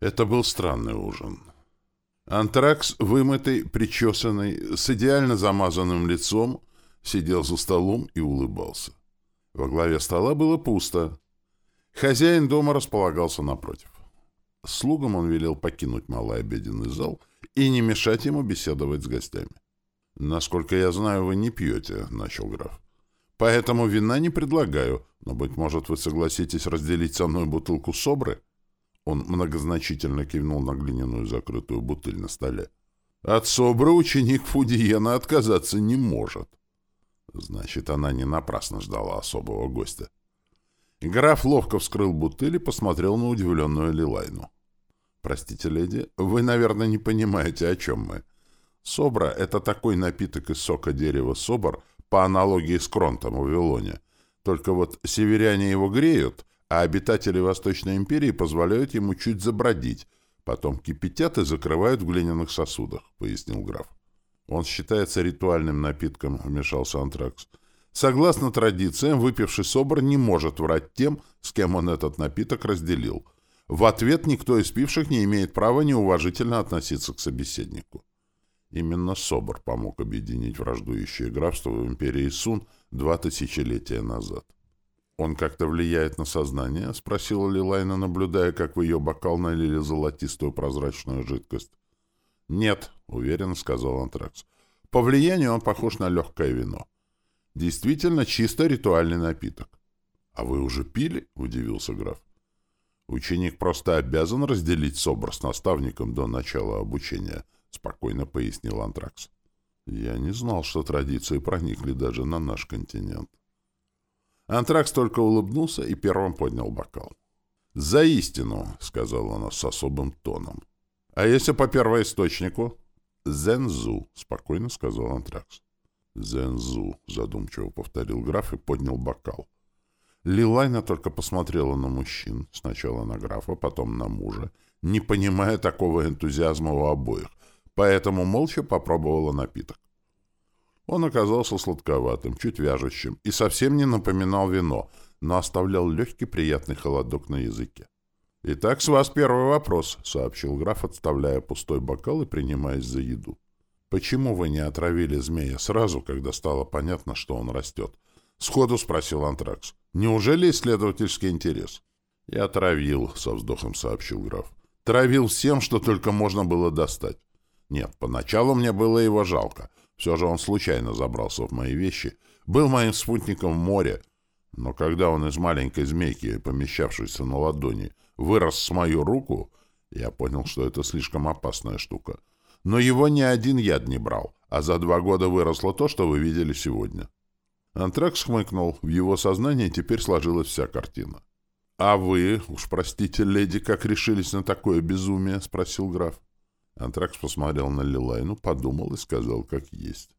Это был странный ужин. Антракс, вымытый, причесанный, с идеально замазанным лицом, сидел за столом и улыбался. Во главе стола было пусто. Хозяин дома располагался напротив. Слугам он велел покинуть малый обеденный зал и не мешать ему беседовать с гостями. «Насколько я знаю, вы не пьете», — начал граф. «Поэтому вина не предлагаю, но, быть может, вы согласитесь разделить со мной бутылку собры?» Он многозначительно кивнул на глиняную закрытую бутыль на столе. От собра ученик Фудиена отказаться не может. Значит, она не напрасно ждала особого гостя. Граф ловко вскрыл бутыль и посмотрел на удивленную Лилайну. «Простите, леди, вы, наверное, не понимаете, о чем мы. Собра — это такой напиток из сока дерева собор, по аналогии с кронтом в Вавилоне. Только вот северяне его греют, а обитатели Восточной империи позволяют ему чуть забродить, потом кипятят и закрывают в глиняных сосудах, — пояснил граф. Он считается ритуальным напитком, — вмешался Антракс. Согласно традициям, выпивший собор не может врать тем, с кем он этот напиток разделил. В ответ никто из пивших не имеет права неуважительно относиться к собеседнику. Именно собор помог объединить враждующие графства в империи Сун два тысячелетия назад. «Он как-то влияет на сознание?» — спросила Лилайна, наблюдая, как в ее бокал налили золотистую прозрачную жидкость. «Нет», — уверенно сказал Антракс. «По влиянию он похож на легкое вино. Действительно чисто ритуальный напиток». «А вы уже пили?» — удивился граф. «Ученик просто обязан разделить собор с наставником до начала обучения», — спокойно пояснил Антракс. «Я не знал, что традиции проникли даже на наш континент». Антракс только улыбнулся и первым поднял бокал. «За истину!» — сказал он с особым тоном. «А если по первоисточнику?» «Зензу», — спокойно сказал Антракс. «Зензу», — задумчиво повторил граф и поднял бокал. Лилайна только посмотрела на мужчин, сначала на графа, потом на мужа, не понимая такого энтузиазма у обоих, поэтому молча попробовала напиток. Он оказался сладковатым, чуть вяжущим и совсем не напоминал вино, но оставлял легкий приятный холодок на языке. «Итак, с вас первый вопрос», — сообщил граф, отставляя пустой бокал и принимаясь за еду. «Почему вы не отравили змея сразу, когда стало понятно, что он растет?» — сходу спросил Антракс. «Неужели исследовательский интерес?» «Я отравил», — со вздохом сообщил граф. «Травил всем, что только можно было достать. Нет, поначалу мне было его жалко». Все же он случайно забрался в мои вещи, был моим спутником в море, но когда он из маленькой змейки, помещавшейся на ладони, вырос с мою руку, я понял, что это слишком опасная штука. Но его ни один яд не брал, а за два года выросло то, что вы видели сегодня. Антракс хмыкнул, в его сознании теперь сложилась вся картина. «А вы, уж простите, леди, как решились на такое безумие?» — спросил граф. Антракс посмотрел на Лилайну, подумал и сказал, как есть.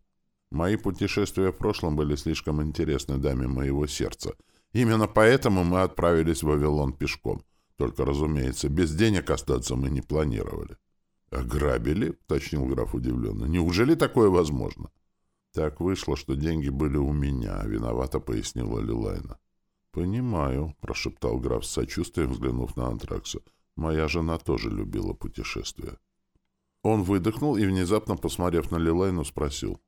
«Мои путешествия в прошлом были слишком интересны даме моего сердца. Именно поэтому мы отправились в Вавилон пешком. Только, разумеется, без денег остаться мы не планировали». «Ограбили?» — уточнил граф удивленно. «Неужели такое возможно?» «Так вышло, что деньги были у меня», — виновато пояснила Лилайна. «Понимаю», — прошептал граф с сочувствием, взглянув на Антракса. «Моя жена тоже любила путешествия». Он выдохнул и, внезапно посмотрев на Лилайну, спросил.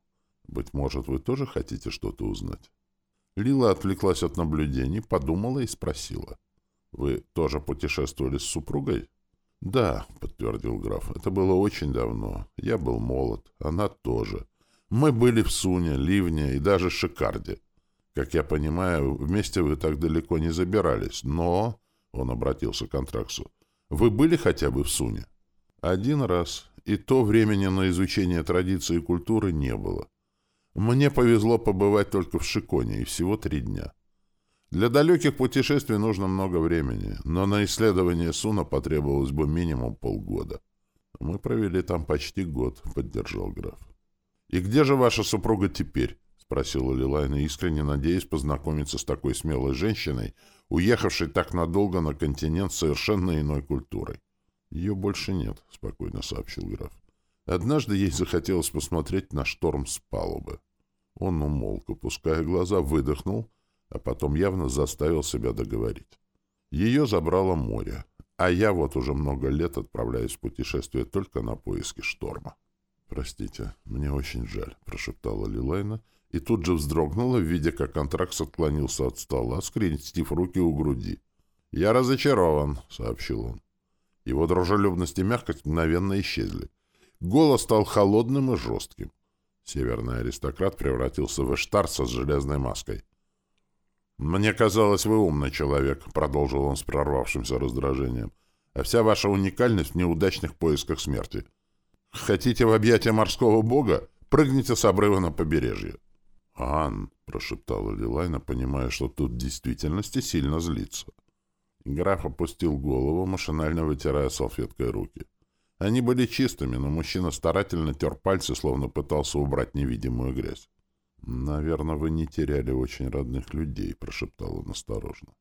«Быть может, вы тоже хотите что-то узнать?» Лила отвлеклась от наблюдений, подумала и спросила. «Вы тоже путешествовали с супругой?» «Да», — подтвердил граф, — «это было очень давно. Я был молод, она тоже. Мы были в Суне, Ливне и даже Шикарде. Как я понимаю, вместе вы так далеко не забирались, но...» — он обратился к Антраксу. «Вы были хотя бы в Суне?» «Один раз и то времени на изучение традиций и культуры не было. Мне повезло побывать только в Шиконе, и всего три дня. Для далеких путешествий нужно много времени, но на исследование Суна потребовалось бы минимум полгода. Мы провели там почти год, — поддержал граф. — И где же ваша супруга теперь? — спросила Лилайна, искренне надеясь познакомиться с такой смелой женщиной, уехавшей так надолго на континент совершенно иной культурой. «Ее больше нет», — спокойно сообщил граф. Однажды ей захотелось посмотреть на шторм с палубы. Он умолк, опуская глаза, выдохнул, а потом явно заставил себя договорить. Ее забрало море, А я вот уже много лет отправляюсь в путешествие только на поиски шторма. «Простите, мне очень жаль», — прошептала Лилайна, и тут же вздрогнула, видя, как Антракс отклонился от стола, скрестив руки у груди. «Я разочарован», — сообщил он. Его дружелюбность и мягкость мгновенно исчезли. Голос стал холодным и жестким. Северный аристократ превратился в эштарца с железной маской. «Мне казалось, вы умный человек», — продолжил он с прорвавшимся раздражением. «А вся ваша уникальность в неудачных поисках смерти. Хотите в объятия морского бога? Прыгните с обрыва на побережье». «Ан», — прошептала Лилайна, понимая, что тут в действительности сильно злится. Граф опустил голову, машинально вытирая салфеткой руки. Они были чистыми, но мужчина старательно тер пальцы, словно пытался убрать невидимую грязь. «Наверное, вы не теряли очень родных людей», — прошептал он осторожно.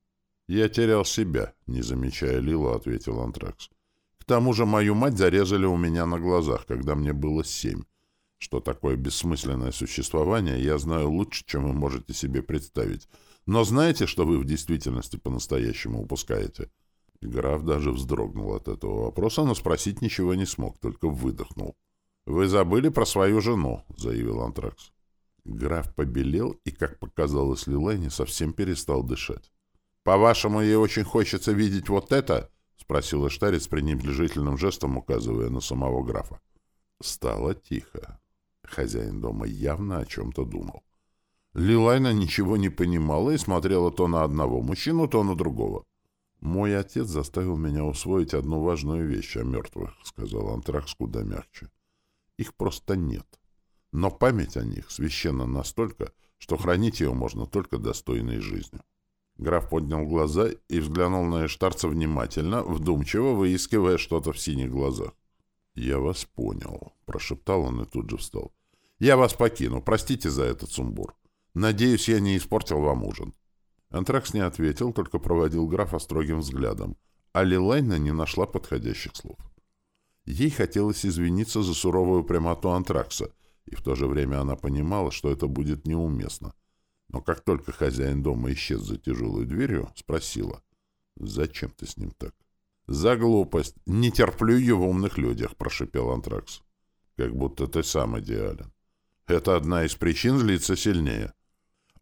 «Я терял себя», — не замечая Лилу, ответил Антракс. «К тому же мою мать зарезали у меня на глазах, когда мне было семь. Что такое бессмысленное существование, я знаю лучше, чем вы можете себе представить. Но знаете, что вы в действительности по-настоящему упускаете?» Граф даже вздрогнул от этого вопроса, но спросить ничего не смог, только выдохнул. «Вы забыли про свою жену», — заявил Антракс. Граф побелел и, как показалось Лилайне, совсем перестал дышать. «По-вашему, ей очень хочется видеть вот это?» — спросил Эштарец пренебрежительным жестом, указывая на самого графа. Стало тихо. Хозяин дома явно о чем-то думал. Лилайна ничего не понимала и смотрела то на одного мужчину, то на другого. «Мой отец заставил меня усвоить одну важную вещь о мертвых», — сказал Антракс куда мягче. «Их просто нет. Но память о них священна настолько, что хранить ее можно только достойной жизнью. Граф поднял глаза и взглянул на Эштарца внимательно, вдумчиво выискивая что-то в синих глазах. «Я вас понял», — прошептал он и тут же встал. «Я вас покину. Простите за этот сумбур. Надеюсь, я не испортил вам ужин». Антракс не ответил, только проводил графа строгим взглядом, а Лилайна не нашла подходящих слов. Ей хотелось извиниться за суровую прямоту Антракса, и в то же время она понимала, что это будет неуместно. Но как только хозяин дома исчез за тяжелой дверью, спросила, «Зачем ты с ним так?» «За глупость. Не терплю его в умных людях», — прошипел Антракс. «Как будто ты сам идеален. Это одна из причин злиться сильнее».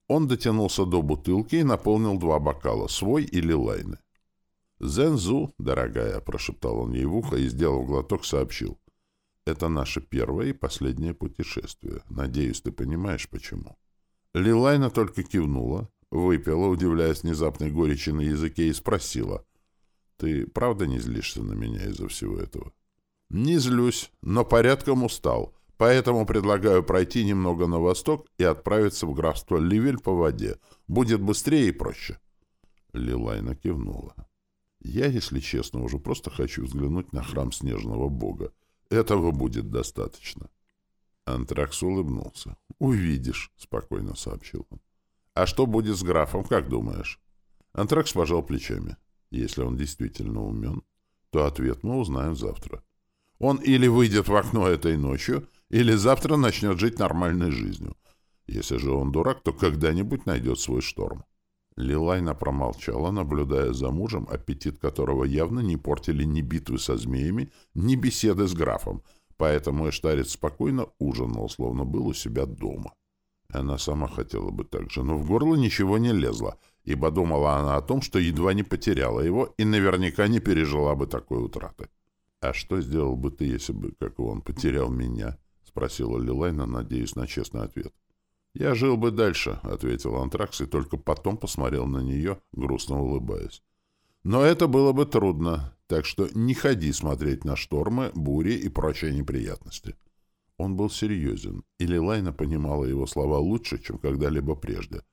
Он дотянулся до бутылки и наполнил два бокала, свой или лайны. «Зензу, дорогая», — прошептал он ей в ухо и, сделав глоток, сообщил. Это наше первое и последнее путешествие. Надеюсь, ты понимаешь, почему. Лилайна только кивнула, выпила, удивляясь внезапной горечи на языке, и спросила. «Ты правда не злишься на меня из-за всего этого?» «Не злюсь, но порядком устал, поэтому предлагаю пройти немного на восток и отправиться в графство Ливель по воде. Будет быстрее и проще». Лилайна кивнула. «Я, если честно, уже просто хочу взглянуть на храм снежного бога. Этого будет достаточно. Антракс улыбнулся. «Увидишь», — спокойно сообщил он. «А что будет с графом, как думаешь?» Антракс пожал плечами. «Если он действительно умен, то ответ мы узнаем завтра. Он или выйдет в окно этой ночью, или завтра начнет жить нормальной жизнью. Если же он дурак, то когда-нибудь найдет свой шторм». Лилайна промолчала, наблюдая за мужем, аппетит которого явно не портили ни битвы со змеями, ни беседы с графом, поэтому Эштарец спокойно ужинал, словно был у себя дома. Она сама хотела бы так же, но в горло ничего не лезло, ибо думала она о том, что едва не потеряла его и наверняка не пережила бы такой утраты. «А что сделал бы ты, если бы, как он, потерял меня?» — спросила Лилайна, надеясь на честный ответ. — «Я жил бы дальше», — ответил Антракс и только потом посмотрел на нее, грустно улыбаясь. «Но это было бы трудно, так что не ходи смотреть на штормы, бури и прочие неприятности». Он был серьезен, и Лилайна понимала его слова лучше, чем когда-либо прежде.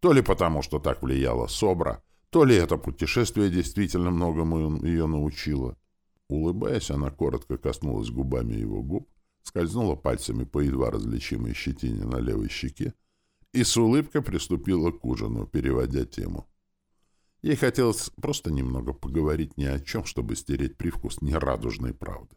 То ли потому, что так влияла Собра, то ли это путешествие действительно многому ее научило. Улыбаясь, она коротко коснулась губами его губ, скользнула пальцами по едва различимой щетине на левой щеке и с улыбкой приступила к ужину, переводя тему. Ей хотелось просто немного поговорить ни о чем, чтобы стереть привкус нерадужной правды.